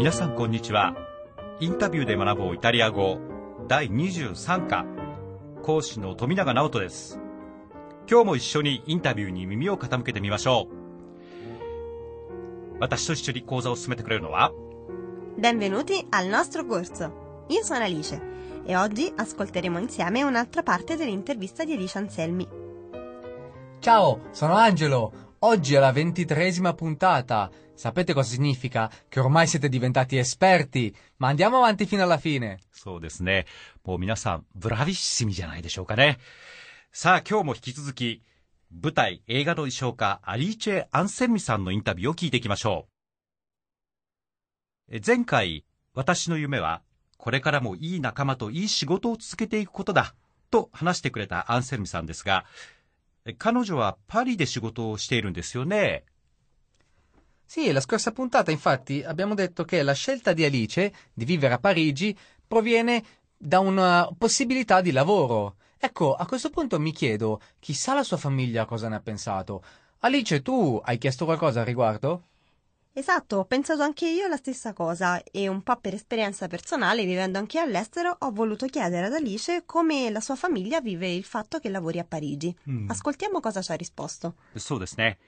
皆さんこんにちはインタビューで学ぼうイタリア語第23課講師の富永直人です今日も一緒にインタビューに耳を傾けてみましょう私と一緒に講座を進めてくれるのは Benvenuti al nostro corso. Io sono Alice e oggi ascolteremo insieme un'altra parte dell'intervista di Alice Anselmi. Ciao, sono Angelo. Oggi è la ventitresima puntata. Sapete cosa significa? Che ormai siete diventati esperti. Ma andiamo avanti fino alla fine. そうですね。もう皆さん、ブラビッシミじゃないでしょうかね。さあ、今日も引き続き、舞台、映画の衣装家、アリーチェ・アンセンミさんのインタビューを聞いていきましょう。前回、私の夢は、これからもいい仲間といい仕事を続けていくことだ、と話してくれたアンセンミさんですが、え彼女はパリで仕事をしているんですよね。 Sì, la scorsa puntata infatti abbiamo detto che la scelta di Alice di vivere a Parigi proviene da una possibilità di lavoro. Ecco, a questo punto mi chiedo, chissà la sua famiglia cosa ne ha pensato. Alice, tu hai chiesto qualcosa al riguardo? Esatto, ho pensato anche io la stessa cosa e un po' per esperienza personale, vivendo anche io all'estero, ho voluto chiedere ad Alice come la sua famiglia vive il fatto che lavori a Parigi. Ascoltiamo cosa ci ha risposto. そうですね。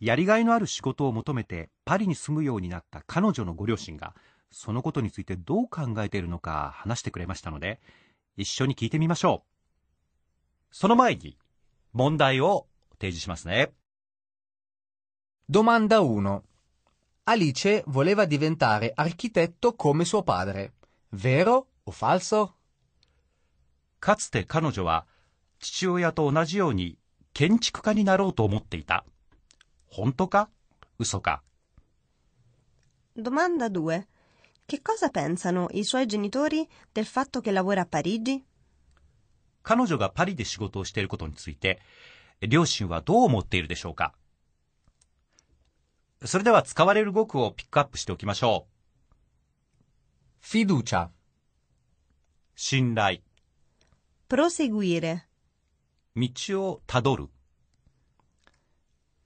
やりがいのある仕事を求めてパリに住むようになった彼女のご両親が、そのことについてどう考えているのか話してくれましたので、一緒に聞いてみましょう。その前に、問題を提示しますね。 Domanda 1. Alice voleva diventare architetto come suo padre. Vero o falso? かつて彼女は、父親と同じように建築家になろうと思っていた。本当か嘘か Domanda 2. Che cosa pensano i suoi genitori del fatto che lavora a Parigi? 彼女がパリで仕事をしていることについて、両親はどう思っているでしょうか それでは使われる語句をピックアップしておきましょう。Fiducia. 信頼、Proseguire. 道をたどる、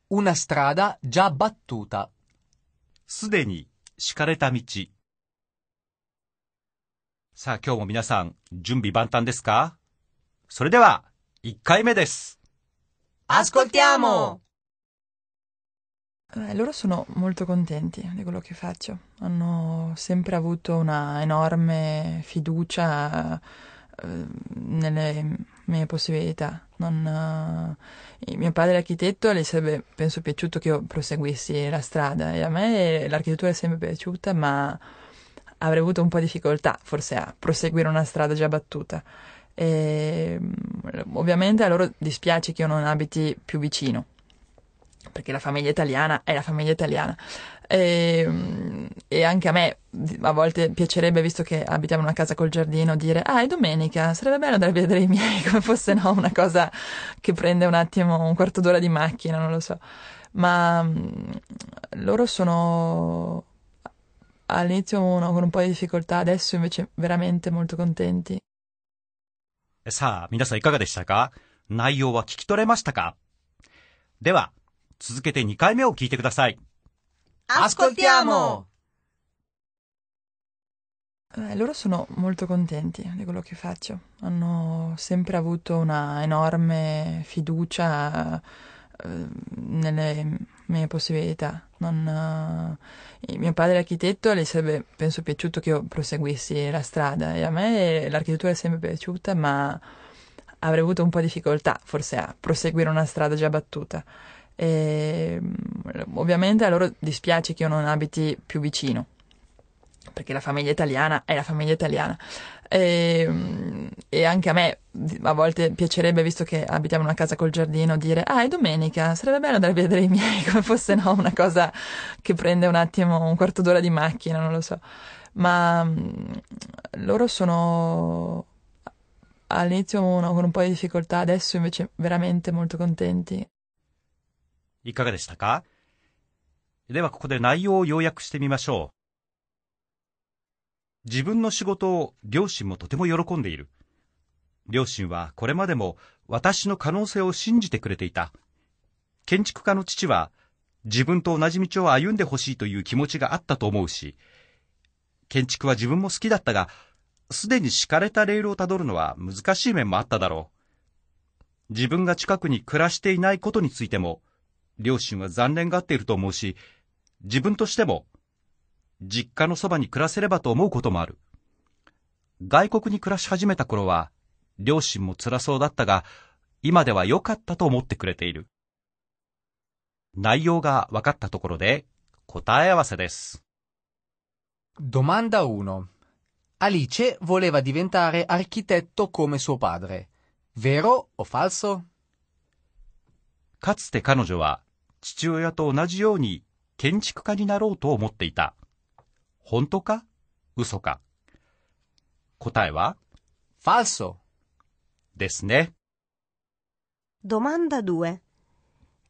Una strada già battuta. すでに敷かれた道。さあ今日も皆さん、準備万端ですか？それでは、1回目です。Ascoltiamo! Eh, loro sono molto contenti di quello che faccio. Hanno sempre avuto una enorme fiducia eh, nelle mie possibilità. Non, eh, mio padre architetto gli sarebbe, penso, piaciuto che io proseguissi la strada. E a me l'architettura è sempre piaciuta, ma avrei avuto un po' di difficoltà, forse, a proseguire una strada già battuta. E, mm, ovviamente a loro dispiace che io non abiti più vicino perché la famiglia italiana è la famiglia italiana. E, mm, e anche a me a volte piacerebbe, visto che abitiamo in una casa col giardino, dire: Ah, è domenica, sarebbe bello andare a vedere i miei, come fosse no, una cosa che prende un attimo un quarto d'ora di macchina, non lo so. Ma mm, loro sono all'inizio uno con un po' di difficoltà, adesso invece veramente molto contenti. さあ、皆さんいかがでしたか内容は聞き取れましたかでは、 続けて2回目を聞いてください。 Ascoltiamo! Eh, loro sono molto contenti di quello che faccio. Hanno sempre avuto una enorme fiducia eh, nelle mie possibilità. Non, eh, mio padre è architetto e gli sarebbe, penso, piaciuto che io proseguissi la strada. E a me l'architettura è sempre piaciuta, ma avrei avuto un po' di difficoltà, forse, a proseguire una strada già battuta. e, mm, ovviamente a loro dispiace che io non abiti più vicino perché la famiglia italiana è la famiglia italiana. E, mm, e anche a me a volte piacerebbe, visto che abitiamo in una casa col giardino, dire: Ah, è domenica, sarebbe bello andare a vedere i miei, come fosse no, una cosa che prende un attimo un quarto d'ora di macchina, non lo so. Ma mm, loro sono all'inizio uno con un po' di difficoltà, adesso invece veramente molto contenti. いかがでしたか？ではここで内容を要約してみましょう。自分の仕事を両親もとても喜んでいる。両親はこれまでも私の可能性を信じてくれていた。建築家の父は自分と同じ道を歩んでほしいという気持ちがあったと思うし、建築は自分も好きだったが、すでに敷かれたレールをたどるのは難しい面もあっただろう。自分が近くに暮らしていないことについても、両親は残念がっていると思うし、自分としても、実家のそばに暮らせればと思うこともある。外国に暮らし始めた頃は、両親も辛そうだったが、今では良かったと思ってくれている。内容が分かったところで、答え合わせです。Domanda 1. Alice voleva diventare architetto come suo padre. Vero o falso? かつて彼女は父親と同じように建築家になろうと思っていた。本当か？嘘か？答えは？Falso ですね。Domanda 2.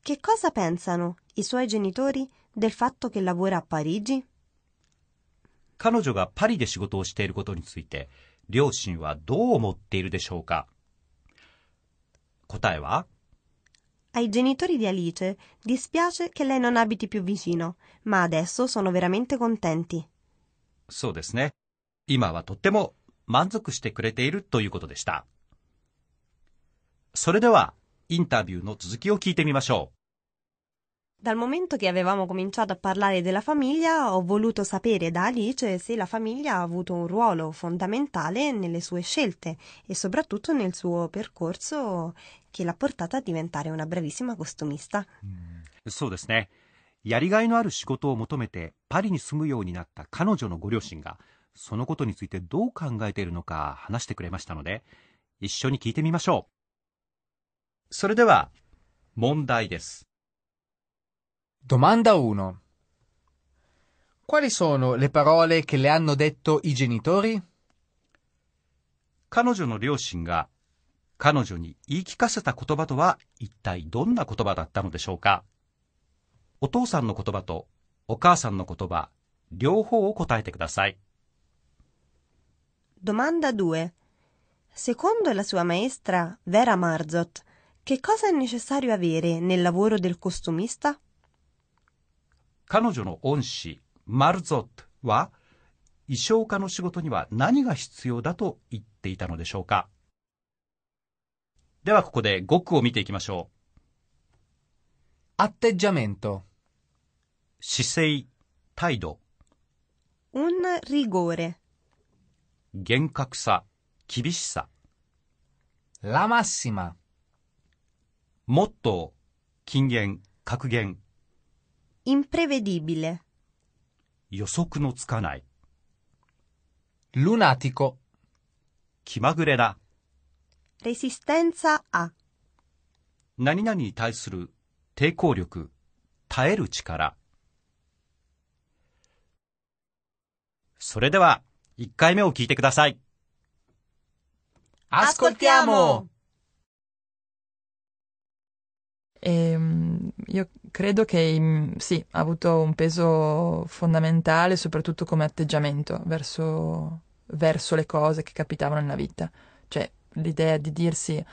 Che cosa pensano i suoi genitori del fatto che lavora a Parigi? 彼女がパリで仕事をしていることについて、両親はどう思っているでしょうか？答えは？Ai genitori di Alice dispiace che lei non abiti più vicino, ma adesso sono veramente contenti. そうですね。今はとっても満足してくれているということでした。それでは、インタビューの続きを聞いてみましょう。Dal momento che avevamo cominciato a parlare della famiglia, ho voluto sapere da Alice se la famiglia ha avuto un ruolo fondamentale nelle sue scelte e soprattutto nel suo percorso che l'ha portata a diventare una bravissima costumista. そうですね。やりがいのある仕事を求めてパリに住むようになった彼女のご両親が、そのことについてどう考えているのか話してくれましたので、一緒に聞いてみましょう。それでは、問題です。 Domanda 1. Quali sono le parole che le hanno detto i genitori? 彼女の両親が彼女に言い聞かせた言葉とは一体どんな言葉だったのでしょうかお父さんの言葉とお母さんの言葉、両方を答えてください。Domanda 2. Secondo la sua maestra Vera Marzot, che cosa è necessario avere nel lavoro del costumista? 彼女の恩師、マルゾットは、衣装家の仕事には何が必要だと言っていたのでしょうかではここで語句を見ていきましょう。atteggiamento 姿勢、態度。un rigore 厳格さ、厳しさ。la massima もっと、禁言、格言。imprevedibile. 予測のつかないルナティコ気まぐれだ resistenza 何々に対する抵抗力耐える力それでは1回目を聞いてくださいアスコティアモ Eh, credo che sì, ha avuto un peso fondamentale, soprattutto come atteggiamento verso, verso le cose che capitavano nella vita. Cioè, l'idea di dirsi,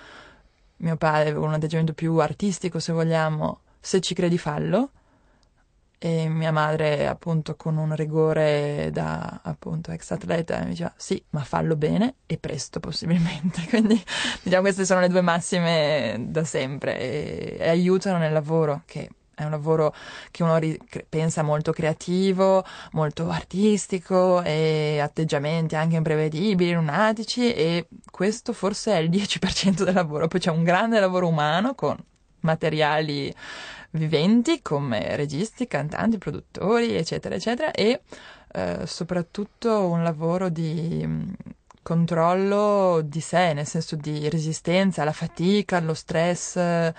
mio padre aveva un atteggiamento più artistico, se vogliamo, se ci credi fallo, e mia madre appunto con un rigore da appunto ex atleta mi diceva sì ma fallo bene e presto possibilmente quindi diciamo queste sono le due massime da sempre e, e aiutano nel lavoro che è un lavoro che uno ri- pensa molto creativo, molto artistico e atteggiamenti anche imprevedibili, lunatici e questo forse è il 10% del lavoro. Poi c'è un grande lavoro umano con materiali viventi come registi, cantanti, produttori, eccetera, eccetera, e eh, soprattutto un lavoro di controllo di sé, nel senso di resistenza alla fatica, allo stress, a,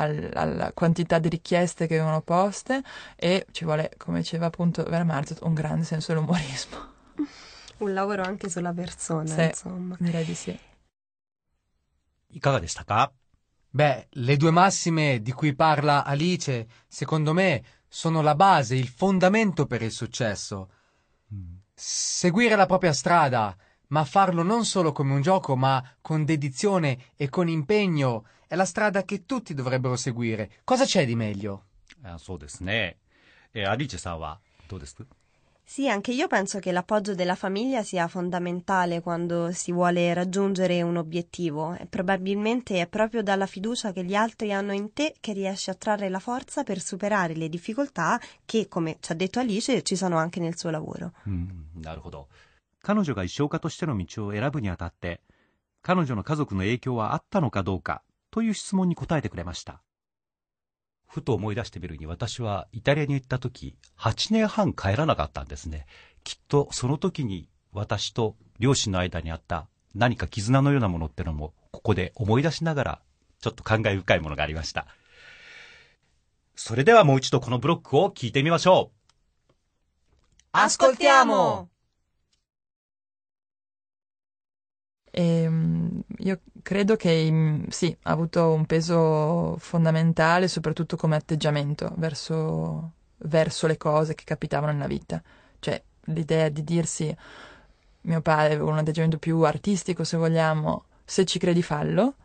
alla quantità di richieste che vengono poste e ci vuole, come diceva appunto Vera Marzot, un grande senso dell'umorismo. Un lavoro anche sulla persona, sì, insomma. Direi di sì. いかがでしたか Beh, le due massime di cui parla Alice, secondo me, sono la base, il fondamento per il successo. Seguire la propria strada, ma farlo non solo come un gioco, ma con dedizione e con impegno, è la strada che tutti dovrebbero seguire. Cosa c'è di meglio? あそうですね。えー、アリーチェさんはどうです Sì, anche io penso che l'appoggio della famiglia sia fondamentale quando si vuole raggiungere un obiettivo e probabilmente è proprio dalla fiducia che gli altri hanno in te che riesci a trarre la forza per superare le difficoltà che, come ci ha detto Alice, ci sono anche nel suo lavoro. うん、なるほど。 彼女が衣装家としての道を選ぶにあたって、彼女の家族の影響はあったのかどうかという質問に答えてくれました。ふと思い出してみるに私はイタリアに行った時、8年半帰らなかったんですね。きっとその時に私と両親の間にあった何か絆のようなものってのもここで思い出しながらちょっと感慨深いものがありました。それではもう一度このブロックを聞いてみましょう。Ascoltiamo! E, mm, io credo che mm, sì, ha avuto un peso fondamentale, soprattutto come atteggiamento verso, verso le cose che capitavano nella vita. Cioè, l'idea di dirsi, mio padre un atteggiamento più artistico, se vogliamo, se ci credi fallo,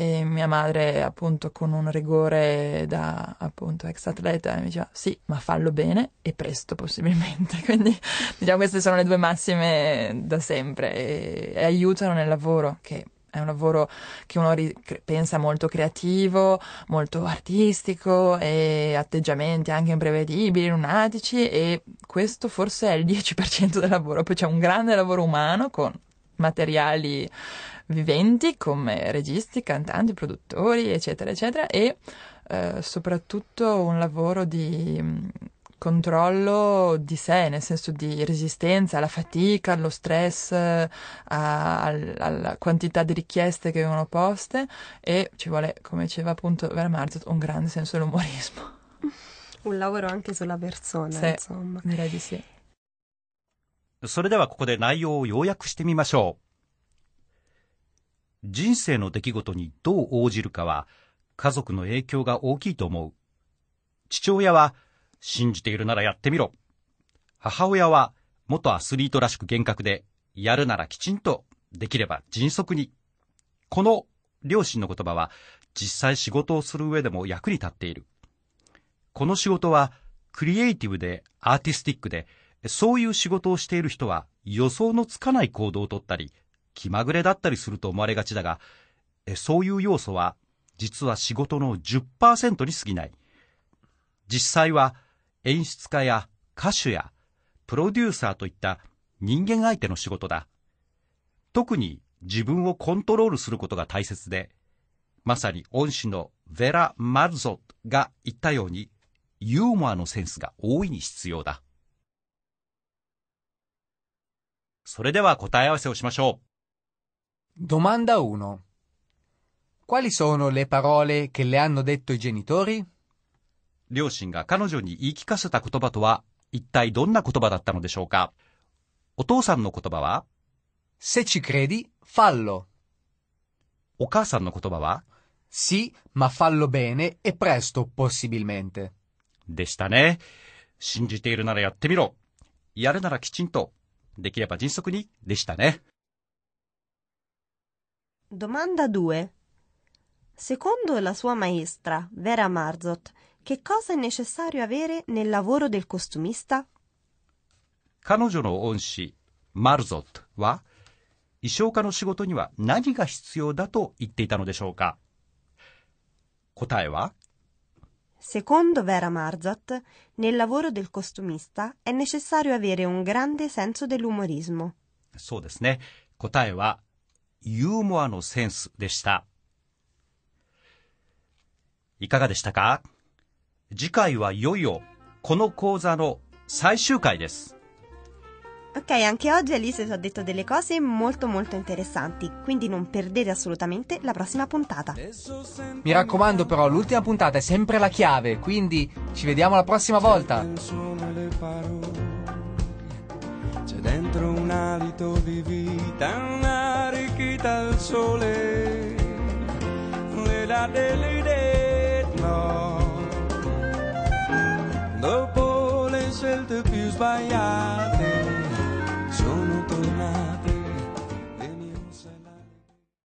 e mia madre appunto con un rigore da appunto ex atleta mi diceva sì ma fallo bene e presto possibilmente quindi diciamo queste sono le due massime da sempre e, e aiutano nel lavoro che è un lavoro che uno ri- pensa molto creativo, molto artistico e atteggiamenti anche imprevedibili, lunatici e questo forse è il 10% del lavoro, poi c'è un grande lavoro umano con materiali viventi come registi, cantanti, produttori, eccetera, eccetera, e eh, soprattutto un lavoro di mh, controllo di sé, nel senso di resistenza alla fatica, allo stress, eh, a- al- alla quantità di richieste che vengono poste e ci vuole, come diceva appunto Vera Marzot, un grande senso dell'umorismo. Un lavoro anche sulla persona, Sì. insomma. Direi di sì. それではここで内容を要約してみましょう。 人生の出来事にどう応じるかは家族の影響が大きいと思う。父親は信じているならやってみろ。母親は元アスリートらしく厳格でやるならきちんとできれば迅速に。この両親の言葉は実際仕事をする上でも役に立っている。この仕事はクリエイティブでアーティスティックでそういう仕事をしている人は予想のつかない行動をとったり、気まぐれだったりすると思われがちだが、えそういう要素は実は仕事の10%に過ぎない。実際は演出家や歌手やプロデューサーといった人間相手の仕事だ。特に自分をコントロールすることが大切で、まさに恩師のヴェラ・マルゾットが言ったように、ユーモアのセンスが大いに必要だ。それでは答え合わせをしましょう Domanda 1. Quali sono le parole che le hanno detto i genitori? う。両親が彼女に言い聞かせた言葉とは、一体どんな言葉だったのでしょうかお父さんの言葉は Se ci credi, fallo. お母さんの言葉は Sì, ma fallo bene e presto, possibilmente. でしたね。信じているならやってみろ。やるならきちんと。できれば迅速に。でしたね。Domanda 2. Secondo la sua maestra, Vera Marzot, che cosa è necessario avere nel lavoro del costumista? 彼女の恩師、マルゾットは、衣装家の仕事には何が必要だと言っていたのでしょうか答えは Secondo Vera Marzot, nel lavoro del costumista è necessario avere un grande senso dell'umorismo. そうですね。答えは、 ユーモアのセンスでした。いかがでしたか次回はいよいよ、この講座の最終回です。 Ok, anche oggi Alice ci ha detto delle cose molto molto interessanti, quindi non perdete assolutamente la prossima puntata. Mi raccomando però, l'ultima puntata è sempre la chiave, quindi ci vediamo la prossima volta. Sono le parole. C'è dentro un alito di vita, una arricchita al sole. Le la delle idee, no. Dopo le scelte più sbagliate,